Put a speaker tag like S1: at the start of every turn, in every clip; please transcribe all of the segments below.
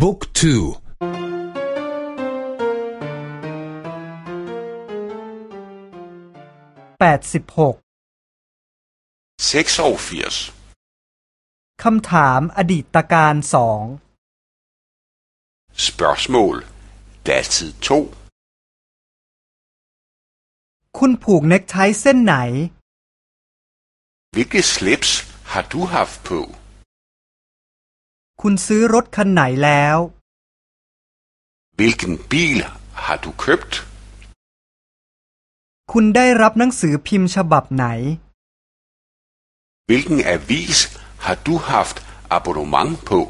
S1: บุ๊กทู
S2: แปดสิบหกคำถามอดีตการสอง
S3: Spørgsmål datid
S2: คุณผูกเน็กไทเส้นไหน
S3: Hvilke slips har du haft på?
S2: คุณซื้อรถคันไหนแล้ว
S3: Hvilken bil har du købt?
S2: คุณได้รับหนังสือพิมพ์ฉบับไหน
S3: Hvilken avis har du haft abonnement på?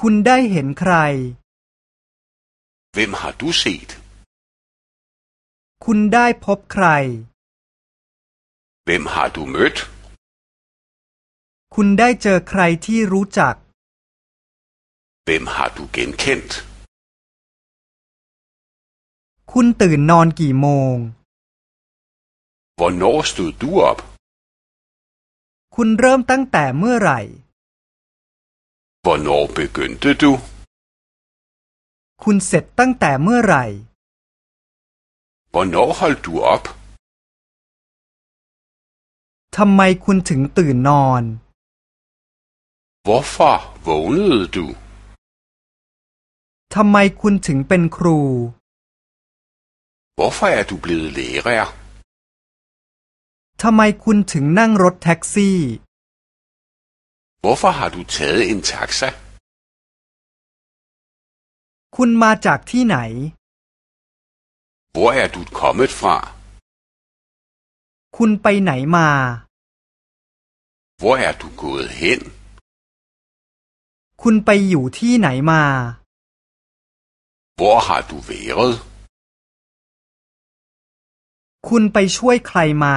S2: คุณได้เห็นใคร
S3: Hvem har du set?
S2: คุณได้พบใคร
S3: Hvem har du mødt?
S2: คุณได้เจอใครที่รู้จัก
S3: Hvem har du genkendt?
S2: คุณตื่นนอนกี่โมง
S3: Hvornår stod du op?
S2: คุณเริ่มตั้งแต่เมื่อไหร่
S3: Hvornår begyndte du?
S2: คุณเสร็จตั้งแต่เมื่อไหร่
S3: Hvornår holdt du op?
S2: ทำไมคุณถึงตื่นนอน
S3: Hvorfor vågnede du?
S2: ทำไมคุณถึงเป็นครู
S3: Hvorfor er du blevet lærer?
S2: ทำไมคุณถึงนั่งรถแท็กซี่
S3: Hvorfor har du taget en taxa?
S2: คุณมาจากที่ไหน
S3: Hvor er du kommet fra?
S2: คุณไปไหนมา
S3: Hvor er du gået hen?
S2: คุณไปอยู่ที่ไหนมา
S3: Hvor har du været?
S2: คุณไปช่วยใครมา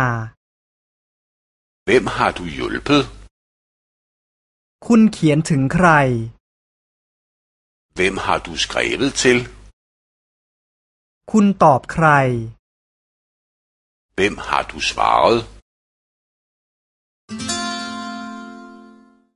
S3: Hvem har du hjulpet?
S2: คุณเขียนถึงใคร
S3: Hvem har du skrevet til?
S2: คุณตอบใคร
S3: Hvem har du svaret?